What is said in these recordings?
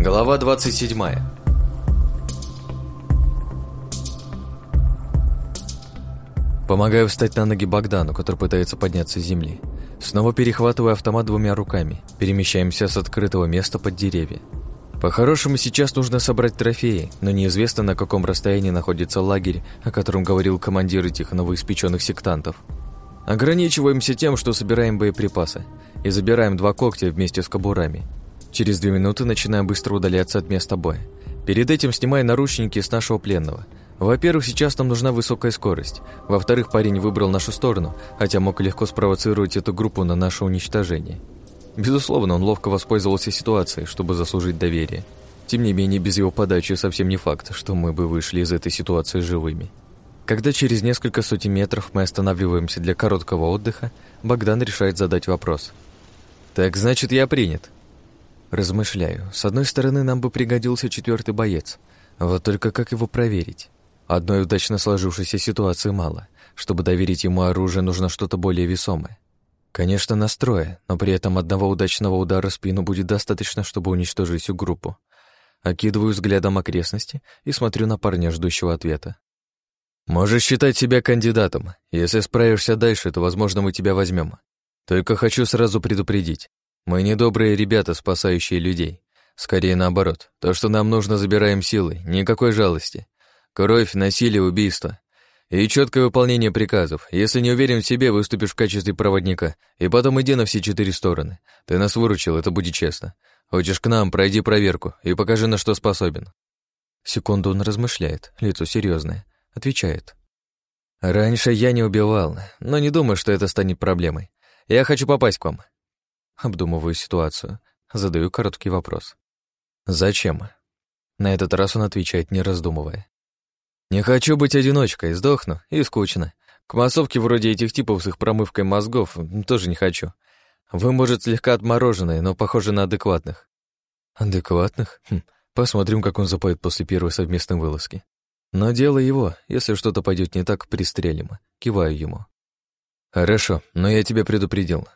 Глава 27 Помогаю встать на ноги Богдану, который пытается подняться с земли. Снова перехватываю автомат двумя руками. Перемещаемся с открытого места под деревья. По-хорошему, сейчас нужно собрать трофеи, но неизвестно, на каком расстоянии находится лагерь, о котором говорил командир этих новоиспеченных сектантов. Ограничиваемся тем, что собираем боеприпасы и забираем два когтя вместе с кобурами. Через две минуты начинаем быстро удаляться от места боя. Перед этим снимая наручники с нашего пленного. Во-первых, сейчас нам нужна высокая скорость. Во-вторых, парень выбрал нашу сторону, хотя мог легко спровоцировать эту группу на наше уничтожение. Безусловно, он ловко воспользовался ситуацией, чтобы заслужить доверие. Тем не менее, без его подачи совсем не факт, что мы бы вышли из этой ситуации живыми. Когда через несколько сотен метров мы останавливаемся для короткого отдыха, Богдан решает задать вопрос. «Так значит, я принят?» Размышляю. С одной стороны, нам бы пригодился четвертый боец. Вот только как его проверить? Одной удачно сложившейся ситуации мало. Чтобы доверить ему оружие, нужно что-то более весомое. Конечно, настроя, но при этом одного удачного удара в спину будет достаточно, чтобы уничтожить всю группу. Окидываю взглядом окрестности и смотрю на парня, ждущего ответа. «Можешь считать себя кандидатом. Если справишься дальше, то, возможно, мы тебя возьмем. Только хочу сразу предупредить. Мы не добрые ребята, спасающие людей. Скорее наоборот. То, что нам нужно, забираем силой. Никакой жалости. Кровь, насилие, убийство. И четкое выполнение приказов. Если не уверен в себе, выступишь в качестве проводника. И потом иди на все четыре стороны. Ты нас выручил, это будет честно. Хочешь к нам, пройди проверку и покажи, на что способен. Секунду он размышляет, лицо серьезное. Отвечает. Раньше я не убивал, но не думаю, что это станет проблемой. Я хочу попасть к вам. Обдумываю ситуацию. Задаю короткий вопрос. Зачем? На этот раз он отвечает, не раздумывая. Не хочу быть одиночкой, сдохну, и скучно. К массовке вроде этих типов с их промывкой мозгов тоже не хочу. Вы, может, слегка отмороженные, но похожи на адекватных. Адекватных? Хм, посмотрим, как он запоет после первой совместной вылазки. Но дело его, если что-то пойдет не так, пристрелим. Киваю ему. Хорошо, но я тебя предупредил.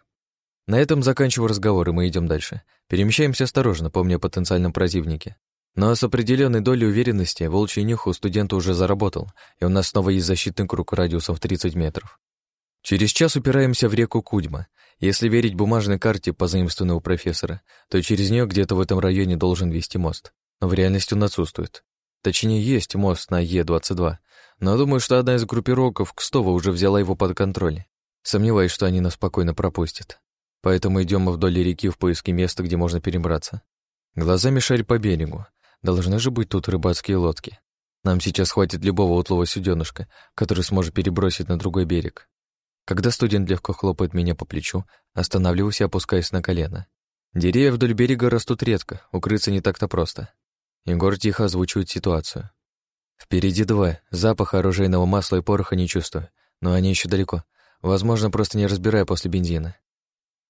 На этом заканчиваю разговор, и мы идем дальше. Перемещаемся осторожно, помня о потенциальном противнике. Но с определенной долей уверенности волчий нюх у студента уже заработал, и у нас снова есть защитный круг радиусом в 30 метров. Через час упираемся в реку Кудьма. Если верить бумажной карте, позаимствованной у профессора, то через нее где-то в этом районе должен вести мост. Но в реальности он отсутствует. Точнее, есть мост на Е-22, но думаю, что одна из группировок Кстова уже взяла его под контроль. Сомневаюсь, что они нас спокойно пропустят. Поэтому идем мы вдоль реки в поиске места, где можно перебраться. Глазами шарь по берегу. Должны же быть тут рыбацкие лодки. Нам сейчас хватит любого утлого суденышка, который сможет перебросить на другой берег. Когда студент легко хлопает меня по плечу, останавливаюсь и опускаюсь на колено. Деревья вдоль берега растут редко, укрыться не так-то просто. Егор тихо озвучивает ситуацию. Впереди два, запах оружейного масла и пороха не чувствую, но они еще далеко. Возможно, просто не разбирая после бензина.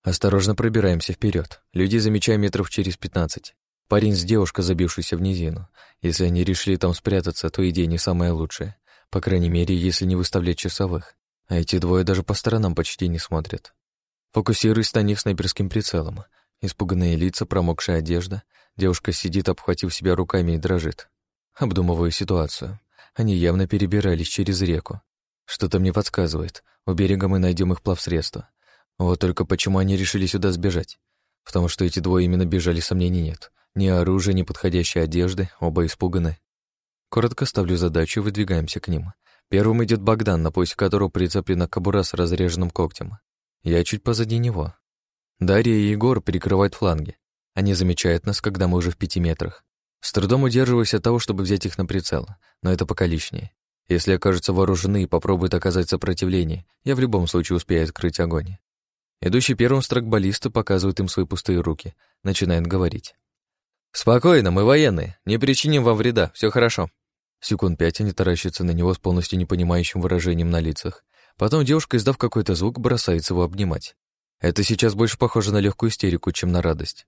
Осторожно пробираемся вперед. Людей замечаем метров через пятнадцать. Парень с девушкой, забившейся в низину. Если они решили там спрятаться, то идея не самая лучшая. По крайней мере, если не выставлять часовых. А эти двое даже по сторонам почти не смотрят. Фокусируюсь на них снайперским прицелом. Испуганные лица, промокшая одежда. Девушка сидит, обхватив себя руками и дрожит. Обдумываю ситуацию. Они явно перебирались через реку. Что-то мне подсказывает. У берега мы найдем их плавсредство. Вот только почему они решили сюда сбежать? Потому что эти двое именно бежали, сомнений нет. Ни оружия, ни подходящей одежды, оба испуганы. Коротко ставлю задачу и выдвигаемся к ним. Первым идет Богдан, на поясе которого прицеплена кобура с разреженным когтем. Я чуть позади него. Дарья и Егор перекрывают фланги. Они замечают нас, когда мы уже в пяти метрах. С трудом удерживаюсь от того, чтобы взять их на прицел, но это пока лишнее. Если окажутся вооружены и попробуют оказать сопротивление, я в любом случае успею открыть огонь. Идущий первым стракбаллиста показывает им свои пустые руки, начинает говорить. «Спокойно, мы военные, не причиним вам вреда, все хорошо». Секунд пять они таращатся на него с полностью непонимающим выражением на лицах. Потом девушка, издав какой-то звук, бросается его обнимать. Это сейчас больше похоже на легкую истерику, чем на радость.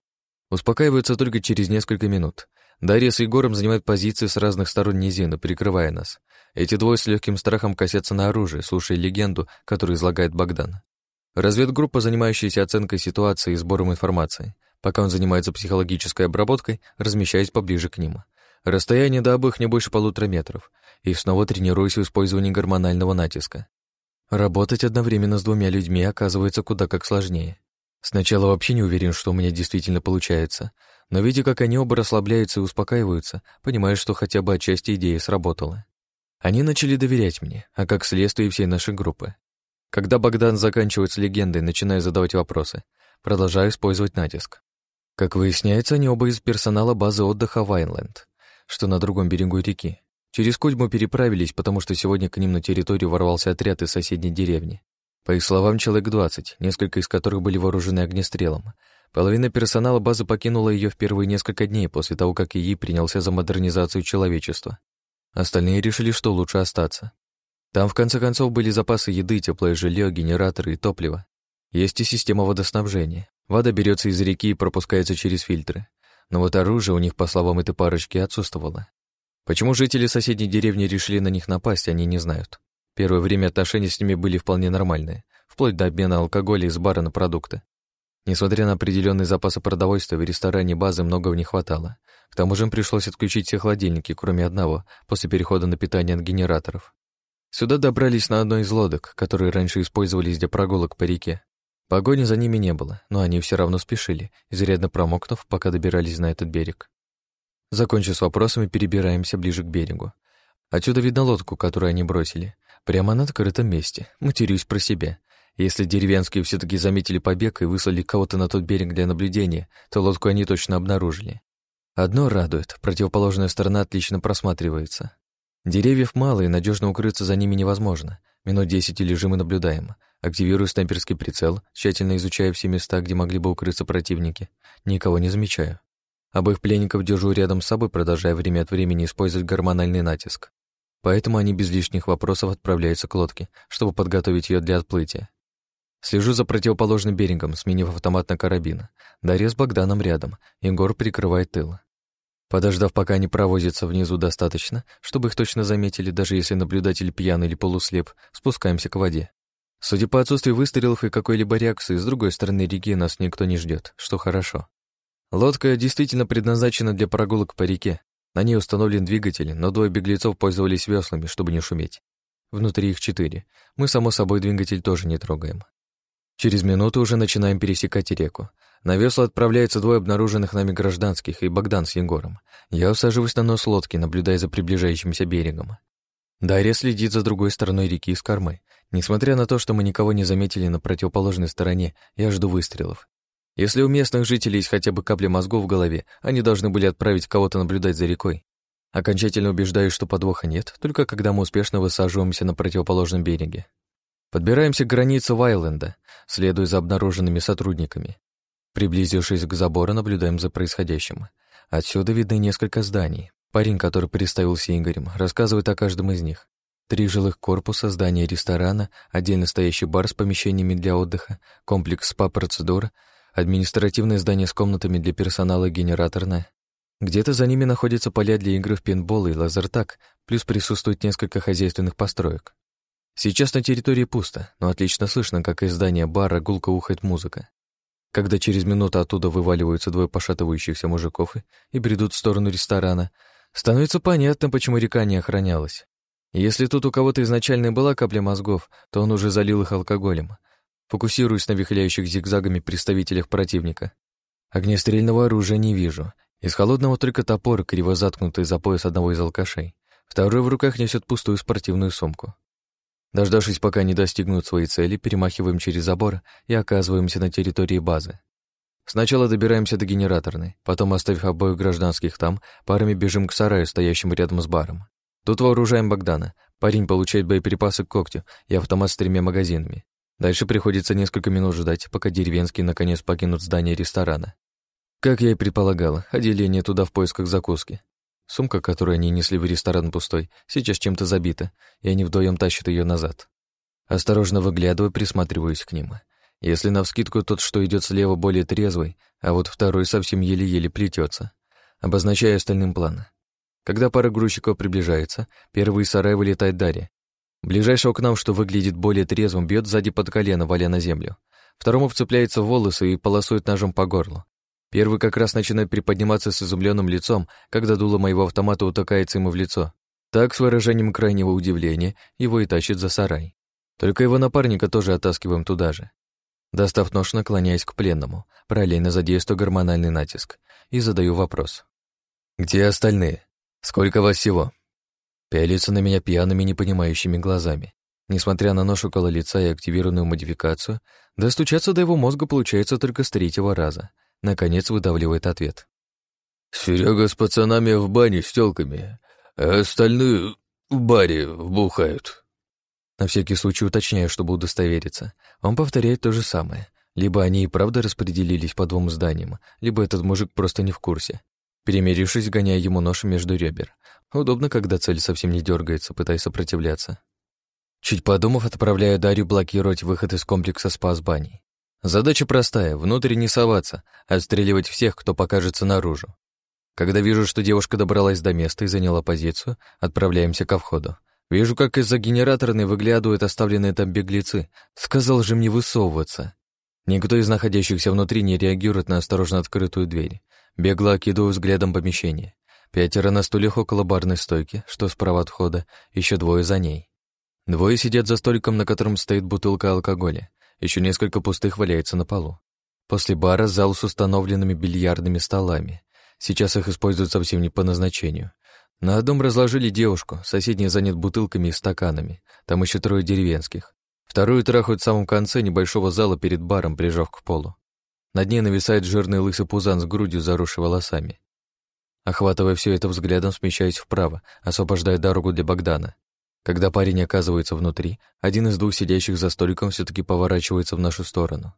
Успокаиваются только через несколько минут. Дарья с Егором занимают позиции с разных сторон низины, прикрывая нас. Эти двое с легким страхом косятся на оружие, слушая легенду, которую излагает Богдан. Разведгруппа, занимающаяся оценкой ситуации и сбором информации. Пока он занимается психологической обработкой, размещаюсь поближе к ним. Расстояние до обоих не больше полутора метров, и снова тренируюсь в использовании гормонального натиска. Работать одновременно с двумя людьми оказывается куда как сложнее. Сначала вообще не уверен, что у меня действительно получается, но видя, как они оба расслабляются и успокаиваются, понимаю, что хотя бы отчасти идея сработала. Они начали доверять мне, а как следствие всей нашей группы. Когда Богдан заканчивает с легендой, начинаю задавать вопросы, продолжаю использовать натиск. Как выясняется, они оба из персонала базы отдыха Вайнленд, что на другом берегу реки. Через Кузьму переправились, потому что сегодня к ним на территорию ворвался отряд из соседней деревни. По их словам, человек 20, несколько из которых были вооружены огнестрелом. Половина персонала базы покинула ее в первые несколько дней после того, как ИИ принялся за модернизацию человечества. Остальные решили, что лучше остаться. Там, в конце концов, были запасы еды, теплое жилье, генераторы и топливо. Есть и система водоснабжения. Вода берется из реки и пропускается через фильтры. Но вот оружие у них, по словам этой парочки, отсутствовало. Почему жители соседней деревни решили на них напасть, они не знают. Первое время отношения с ними были вполне нормальные, вплоть до обмена алкоголя из бара на продукты. Несмотря на определенные запасы продовольствия, в ресторане базы много не хватало. К тому же им пришлось отключить все холодильники, кроме одного, после перехода на питание от генераторов. Сюда добрались на одной из лодок, которые раньше использовались для прогулок по реке. Погони за ними не было, но они все равно спешили, изрядно промокнув, пока добирались на этот берег. Закончив с вопросами, перебираемся ближе к берегу. Отсюда видно лодку, которую они бросили. Прямо на открытом месте. Матерюсь про себя. Если деревенские все таки заметили побег и выслали кого-то на тот берег для наблюдения, то лодку они точно обнаружили. Одно радует, противоположная сторона отлично просматривается. Деревьев мало, и надежно укрыться за ними невозможно. Минут десять лежим и наблюдаем. Активирую снайперский прицел, тщательно изучая все места, где могли бы укрыться противники. Никого не замечаю. Обоих пленников держу рядом с собой, продолжая время от времени использовать гормональный натиск. Поэтому они без лишних вопросов отправляются к лодке, чтобы подготовить ее для отплытия. Слежу за противоположным берегом, сменив автомат на карабин. Дарья с Богданом рядом, Егор прикрывает тыл. Подождав, пока они провозятся внизу достаточно, чтобы их точно заметили, даже если наблюдатель пьян или полуслеп, спускаемся к воде. Судя по отсутствию выстрелов и какой-либо реакции, с другой стороны реки нас никто не ждет, что хорошо. Лодка действительно предназначена для прогулок по реке, на ней установлен двигатель, но двое беглецов пользовались веслами, чтобы не шуметь. Внутри их четыре. Мы, само собой, двигатель тоже не трогаем. Через минуту уже начинаем пересекать реку. На весла отправляются двое обнаруженных нами гражданских и Богдан с Егором. Я усаживаюсь на нос лодки, наблюдая за приближающимся берегом. Дарья следит за другой стороной реки с кормы. Несмотря на то, что мы никого не заметили на противоположной стороне, я жду выстрелов. Если у местных жителей есть хотя бы капля мозгов в голове, они должны были отправить кого-то наблюдать за рекой. Окончательно убеждаюсь, что подвоха нет, только когда мы успешно высаживаемся на противоположном береге. Подбираемся к границе Вайленда, следуя за обнаруженными сотрудниками. Приблизившись к забору, наблюдаем за происходящим. Отсюда видны несколько зданий. Парень, который представился Игорем, рассказывает о каждом из них. Три жилых корпуса, здание ресторана, отдельно стоящий бар с помещениями для отдыха, комплекс спа-процедур — административное здание с комнатами для персонала генераторное. Где-то за ними находятся поля для игры в пейнтбол и лазертаг, плюс присутствует несколько хозяйственных построек. Сейчас на территории пусто, но отлично слышно, как из здания бара гулко ухает музыка. Когда через минуту оттуда вываливаются двое пошатывающихся мужиков и бредут в сторону ресторана, становится понятно, почему река не охранялась. Если тут у кого-то изначально была капля мозгов, то он уже залил их алкоголем, Фокусируюсь на вихляющих зигзагами представителях противника. Огнестрельного оружия не вижу. Из холодного только топор, криво заткнутый за пояс одного из алкашей. Второй в руках несет пустую спортивную сумку. Дождавшись, пока не достигнут своей цели, перемахиваем через забор и оказываемся на территории базы. Сначала добираемся до генераторной, потом, оставив обоих гражданских там, парами бежим к сараю, стоящему рядом с баром. Тут вооружаем Богдана. Парень получает боеприпасы к когтю и автомат с тремя магазинами. Дальше приходится несколько минут ждать, пока деревенские наконец покинут здание ресторана. Как я и предполагала, отделение туда в поисках закуски. Сумка, которую они несли в ресторан пустой, сейчас чем-то забита, и они вдвоем тащат ее назад. Осторожно выглядывая, присматриваюсь к ним. Если навскидку тот, что идет слева, более трезвый, а вот второй совсем еле-еле плетется, обозначая остальным план. Когда пара грузчиков приближается, первый из сарая вылетает Дарья, Ближайшего к нам, что выглядит более трезвым, бьет сзади под колено, валя на землю. Второму вцепляется в волосы и полосует ножом по горлу. Первый как раз начинает приподниматься с изумленным лицом, когда дуло моего автомата утыкается ему в лицо. Так, с выражением крайнего удивления, его и тащит за сарай. Только его напарника тоже оттаскиваем туда же. Достав нож, наклоняясь к пленному, параллельно задействую гормональный натиск и задаю вопрос. «Где остальные? Сколько вас всего?» Пялится на меня пьяными, непонимающими глазами. Несмотря на нож около лица и активированную модификацию, достучаться до его мозга получается только с третьего раза — Наконец выдавливает ответ. Серега с пацанами в бане с тёлками, а остальные в баре вбухают. На всякий случай уточняю, чтобы удостовериться. Он повторяет то же самое. Либо они и правда распределились по двум зданиям, либо этот мужик просто не в курсе. Перемирившись, гоняя ему нож между ребер. Удобно, когда цель совсем не дергается, пытаясь сопротивляться. Чуть подумав, отправляю Дарью блокировать выход из комплекса спас баней. Задача простая — внутрь не соваться, а отстреливать всех, кто покажется наружу. Когда вижу, что девушка добралась до места и заняла позицию, отправляемся ко входу. Вижу, как из-за генераторной выглядывают оставленные там беглецы. Сказал же мне высовываться. Никто из находящихся внутри не реагирует на осторожно открытую дверь. Бегло окидываю взглядом помещение. Пятеро на стульях около барной стойки, что справа от входа, еще двое за ней. Двое сидят за столиком, на котором стоит бутылка алкоголя. Еще несколько пустых валяется на полу. После бара зал с установленными бильярдными столами. Сейчас их используют совсем не по назначению. На одном разложили девушку, соседний занят бутылками и стаканами. Там еще трое деревенских. Вторую трахают в самом конце небольшого зала перед баром, прижав к полу. Над ней нависает жирный лысый пузан с грудью, заросший волосами. Охватывая все это взглядом, смещаюсь вправо, освобождая дорогу для Богдана. Когда парень оказывается внутри, один из двух сидящих за столиком все таки поворачивается в нашу сторону.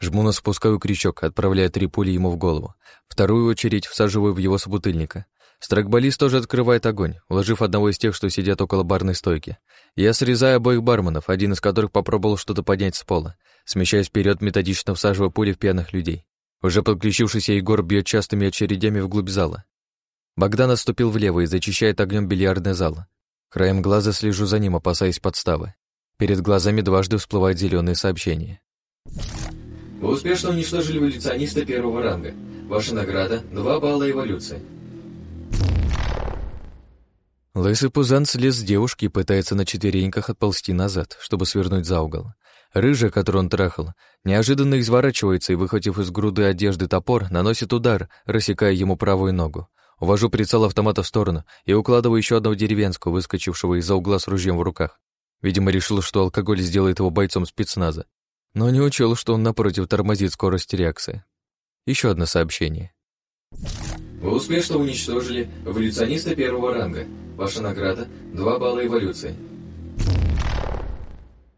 Жму на спускаю крючок, отправляя три пули ему в голову. Вторую очередь всаживаю в его собутыльника. Страйкболист тоже открывает огонь, уложив одного из тех, что сидят около барной стойки. Я срезаю обоих барменов, один из которых попробовал что-то поднять с пола. Смещаясь вперед, методично всаживая пули в пьяных людей. Уже подключившийся Егор бьет частыми очередями вглубь зала. Богдан отступил влево и зачищает огнем бильярдный зал. Краем глаза слежу за ним, опасаясь подставы. Перед глазами дважды всплывают зеленые сообщения. Вы успешно уничтожили эволюциониста первого ранга. Ваша награда — 2 балла эволюции. Лысый пузан слез с девушки и пытается на четвереньках отползти назад, чтобы свернуть за угол. Рыжая, которую он трахал, неожиданно изворачивается и, выхватив из груды одежды топор, наносит удар, рассекая ему правую ногу. Увожу прицел автомата в сторону и укладываю еще одного деревенского, выскочившего из-за угла с ружьем в руках. Видимо, решил, что алкоголь сделает его бойцом спецназа. Но не учел, что он напротив тормозит скорость реакции. Еще одно сообщение. Вы успешно уничтожили эволюциониста первого ранга. Ваша награда — 2 балла эволюции.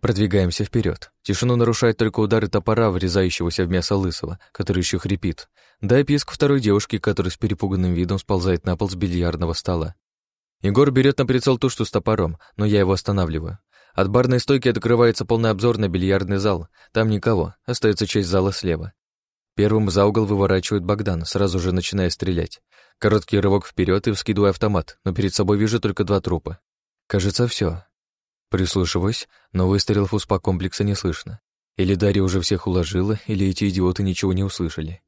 Продвигаемся вперед. Тишину нарушает только удары топора, врезающегося в мясо лысого, который еще хрипит. Да и писк второй девушки, которая с перепуганным видом сползает на пол с бильярдного стола. Егор берет на прицел тушту с топором, но я его останавливаю. От барной стойки открывается полный обзор на бильярдный зал. Там никого, остается часть зала слева. Первым за угол выворачивает Богдан, сразу же начиная стрелять. Короткий рывок вперед и вскидываю автомат, но перед собой вижу только два трупа. Кажется, все. Прислушиваюсь, но выстрелов у спа-комплекса не слышно. Или Дарья уже всех уложила, или эти идиоты ничего не услышали.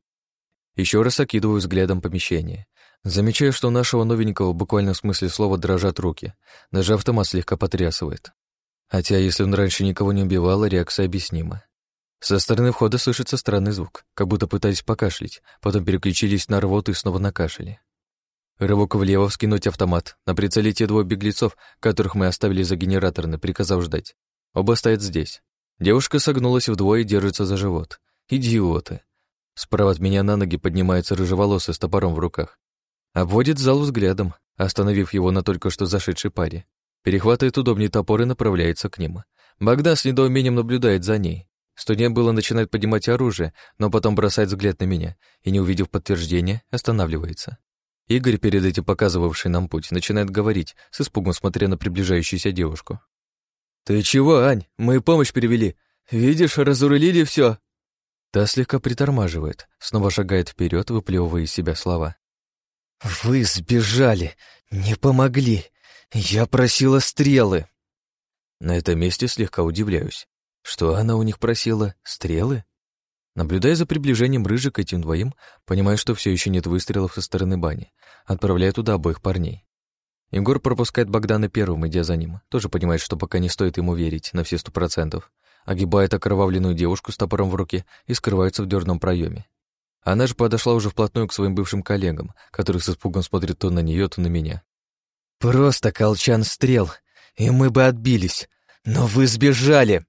Еще раз окидываю взглядом помещение. Замечаю, что у нашего новенького в буквальном смысле слова дрожат руки. Даже автомат слегка потрясывает. Хотя, если он раньше никого не убивал, реакция объяснима. Со стороны входа слышится странный звук, как будто пытались покашлять, потом переключились на рвоту и снова на кашель. Рывок влево, вскинуть автомат. На прицеле те двое беглецов, которых мы оставили за генераторной, приказав ждать. Оба стоят здесь. Девушка согнулась вдвое и держится за живот. Идиоты. Справа от меня на ноги поднимается рыжеволосый с топором в руках. Обводит зал взглядом, остановив его на только что зашедшей паре. Перехватывает удобнее топор и направляется к ним. Богдан с недоумением наблюдает за ней. Студент было начинает поднимать оружие, но потом бросает взгляд на меня и, не увидев подтверждения, останавливается. Игорь, перед этим показывавший нам путь, начинает говорить, с испугом смотря на приближающуюся девушку. «Ты чего, Ань? Мы помощь перевели. Видишь, разурылили все. Та слегка притормаживает, снова шагает вперед, выплевывая из себя слова. «Вы сбежали! Не помогли! Я просила стрелы!» На этом месте слегка удивляюсь. Что она у них просила? Стрелы? Наблюдая за приближением рыжи к этим двоим, понимаю, что все еще нет выстрелов со стороны бани. Отправляю туда обоих парней. Егор пропускает Богдана первым, идя за ним. Тоже понимает, что пока не стоит ему верить на все сто процентов. Огибает окровавленную девушку с топором в руке и скрывается в дверном проеме. Она же подошла уже вплотную к своим бывшим коллегам, которые с испугом смотрят то на нее, то на меня. «Просто колчан стрел, и мы бы отбились, но вы сбежали!»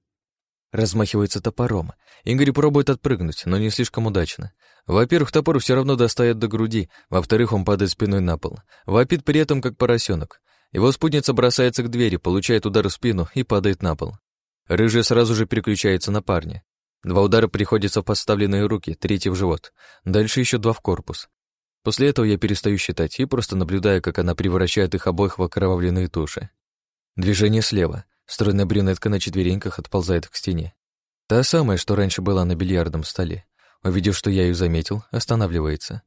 Размахивается топором. Игорь пробует отпрыгнуть, но не слишком удачно. Во-первых, топор все равно достает до груди, во-вторых, он падает спиной на пол. Вопит при этом, как поросенок. Его спутница бросается к двери, получает удар в спину и падает на пол. Рыжий сразу же переключается на парня. Два удара приходятся в подставленные руки, третий в живот. Дальше еще два в корпус. После этого я перестаю считать и просто наблюдаю, как она превращает их обоих в окровавленные туши. Движение слева. Стройная брюнетка на четвереньках отползает к стене. Та самая, что раньше была на бильярдном столе. Увидев, что я ее заметил, останавливается.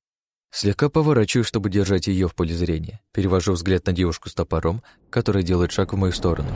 Слегка поворачиваю, чтобы держать ее в поле зрения. Перевожу взгляд на девушку с топором, которая делает шаг в мою сторону.